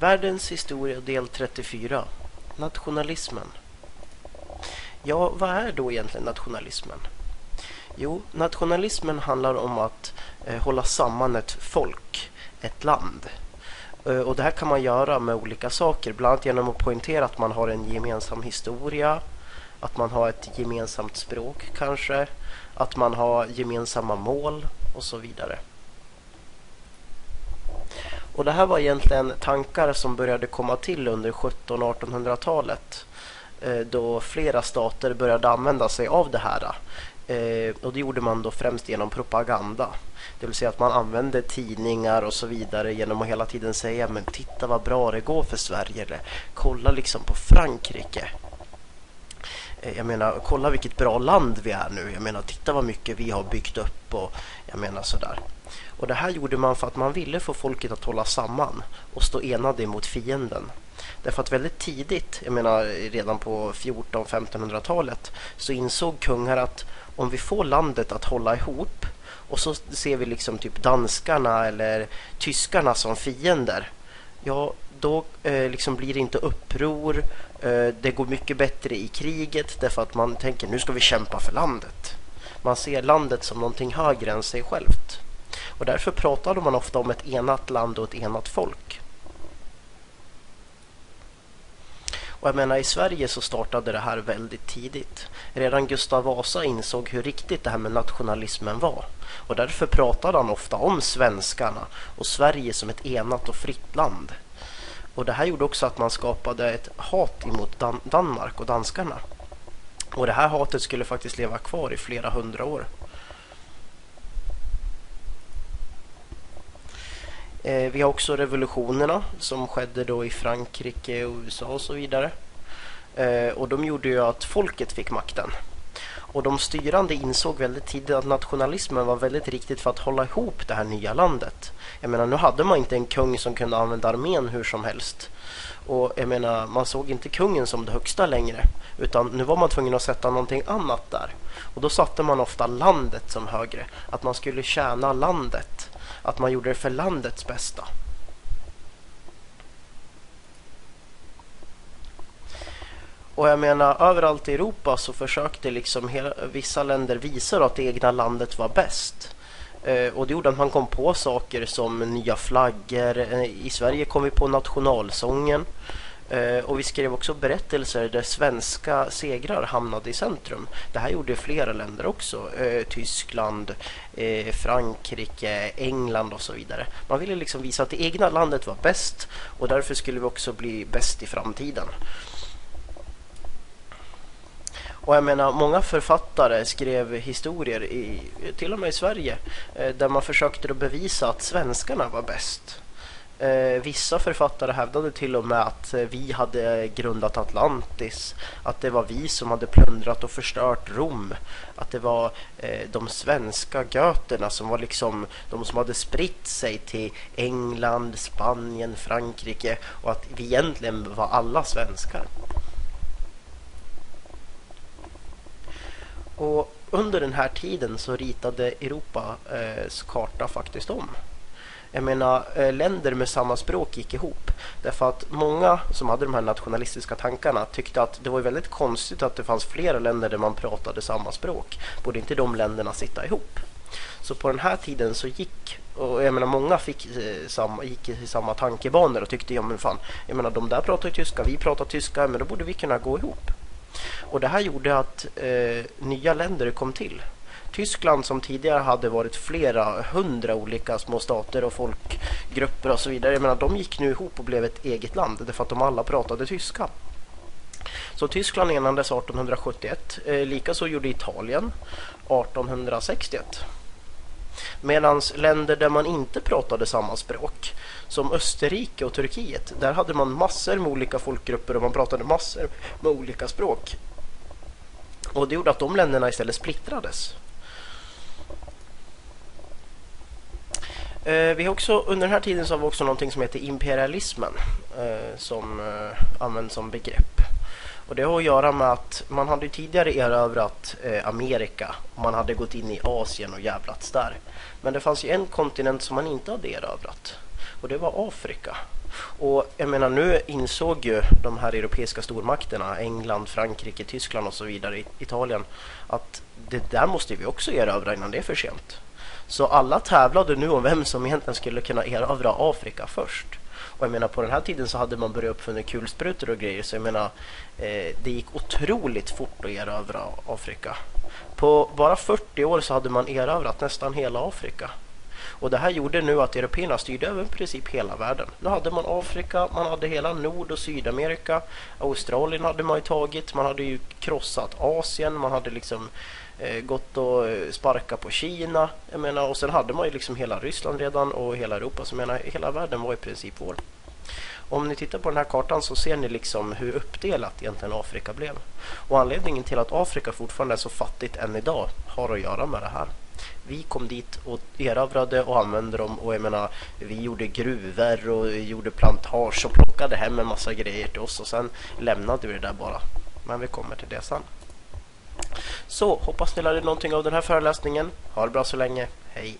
Världens historia del 34. Nationalismen. Ja, vad är då egentligen nationalismen? Jo, nationalismen handlar om att eh, hålla samman ett folk, ett land. Eh, och det här kan man göra med olika saker, bland annat genom att poängtera att man har en gemensam historia, att man har ett gemensamt språk kanske, att man har gemensamma mål och så vidare. Och det här var egentligen tankar som började komma till under 1700-1800-talet eh, då flera stater började använda sig av det här. Eh, och det gjorde man då främst genom propaganda. Det vill säga att man använde tidningar och så vidare genom att hela tiden säga men titta vad bra det går för Sverige eller kolla liksom på Frankrike. Eh, jag menar, kolla vilket bra land vi är nu. Jag menar, titta vad mycket vi har byggt upp och jag menar sådär. Och det här gjorde man för att man ville få folket att hålla samman och stå enade mot fienden. Därför att väldigt tidigt, jag menar redan på 14-1500-talet, så insåg kungar att om vi får landet att hålla ihop och så ser vi liksom typ danskarna eller tyskarna som fiender, ja då eh, liksom blir det inte uppror. Eh, det går mycket bättre i kriget därför att man tänker nu ska vi kämpa för landet. Man ser landet som någonting högre än sig självt. Och därför pratade man ofta om ett enat land och ett enat folk. Och jag menar i Sverige så startade det här väldigt tidigt. Redan Gustav Vasa insåg hur riktigt det här med nationalismen var. Och därför pratade han ofta om svenskarna och Sverige som ett enat och fritt land. Och det här gjorde också att man skapade ett hat emot Dan Danmark och danskarna. Och det här hatet skulle faktiskt leva kvar i flera hundra år. Eh, vi har också revolutionerna som skedde då i Frankrike och USA och så vidare. Eh, och de gjorde ju att folket fick makten. Och de styrande insåg väldigt tidigt att nationalismen var väldigt riktigt för att hålla ihop det här nya landet. Jag menar, nu hade man inte en kung som kunde använda armén hur som helst. Och jag menar, man såg inte kungen som det högsta längre. Utan nu var man tvungen att sätta någonting annat där. Och då satte man ofta landet som högre. Att man skulle tjäna landet att man gjorde det för landets bästa. Och jag menar, överallt i Europa så försökte liksom hela, vissa länder visa att det egna landet var bäst. Eh, och det gjorde att man kom på saker som nya flaggor. Eh, I Sverige kom vi på nationalsången. Eh, och vi skrev också berättelser där svenska segrar hamnade i centrum. Det här gjorde flera länder också. Eh, Tyskland, eh, Frankrike, England och så vidare. Man ville liksom visa att det egna landet var bäst och därför skulle vi också bli bäst i framtiden. Och jag menar, många författare skrev historier, i, till och med i Sverige, eh, där man försökte bevisa att svenskarna var bäst. Eh, vissa författare hävdade till och med att eh, vi hade grundat Atlantis, att det var vi som hade plundrat och förstört Rom, att det var de svenska göterna som var liksom de som hade spritt sig till England, Spanien, Frankrike och att vi egentligen var alla svenskar. Och under den här tiden så ritade Europas eh, karta faktiskt om. Jag menar, eh, länder med samma språk gick ihop. Därför att många som hade de här nationalistiska tankarna tyckte att det var väldigt konstigt att det fanns flera länder där man pratade samma språk. Borde inte de länderna sitta ihop? Så på den här tiden så gick, och jag menar många fick eh, samma, gick i samma tankebanor och tyckte ja men fan, jag menar de där pratar tyska, vi pratar tyska, men då borde vi kunna gå ihop. Och det här gjorde att eh, nya länder kom till. Tyskland som tidigare hade varit flera hundra olika små stater och folkgrupper och så vidare. Jag menar, de gick nu ihop och blev ett eget land därför att de alla pratade tyska. Så Tyskland enades 1871. Eh, Likaså gjorde Italien 1861. Medan länder där man inte pratade samma språk, som Österrike och Turkiet, där hade man massor med olika folkgrupper och man pratade massor med olika språk. Och det gjorde att de länderna istället splittrades. Eh, vi har också, under den här tiden så har vi också någonting som heter imperialismen eh, som eh, används som begrepp. Och det har att göra med att man hade tidigare erövrat eh, Amerika och man hade gått in i Asien och jävlats där. Men det fanns ju en kontinent som man inte hade erövrat och det var Afrika. Och jag menar nu insåg ju de här europeiska stormakterna, England, Frankrike, Tyskland och så vidare, Italien, att det där måste vi också erövra innan det är för sent. Så alla tävlade nu om vem som egentligen skulle kunna erövra Afrika först. Och jag menar på den här tiden så hade man börjat uppfinna kulsprutor och grejer så jag menar eh, det gick otroligt fort att erövra Afrika. På bara 40 år så hade man erövrat nästan hela Afrika. Och det här gjorde nu att européerna styrde över i princip hela världen. Nu hade man Afrika, man hade hela Nord- och Sydamerika. Australien hade man ju tagit, man hade ju krossat Asien, man hade liksom eh, gått och eh, sparka på Kina. Jag menar, och sen hade man ju liksom hela Ryssland redan och hela Europa. Så jag menar, hela världen var i princip vår. Om ni tittar på den här kartan så ser ni liksom hur uppdelat egentligen Afrika blev. Och anledningen till att Afrika fortfarande är så fattigt än idag har att göra med det här. Vi kom dit och erövrade och använde dem och jag menar vi gjorde gruvor och gjorde plantage och plockade hem en massa grejer till oss och sen lämnade vi det där bara. Men vi kommer till det sen. Så hoppas ni lärde någonting av den här föreläsningen. Ha det bra så länge. Hej!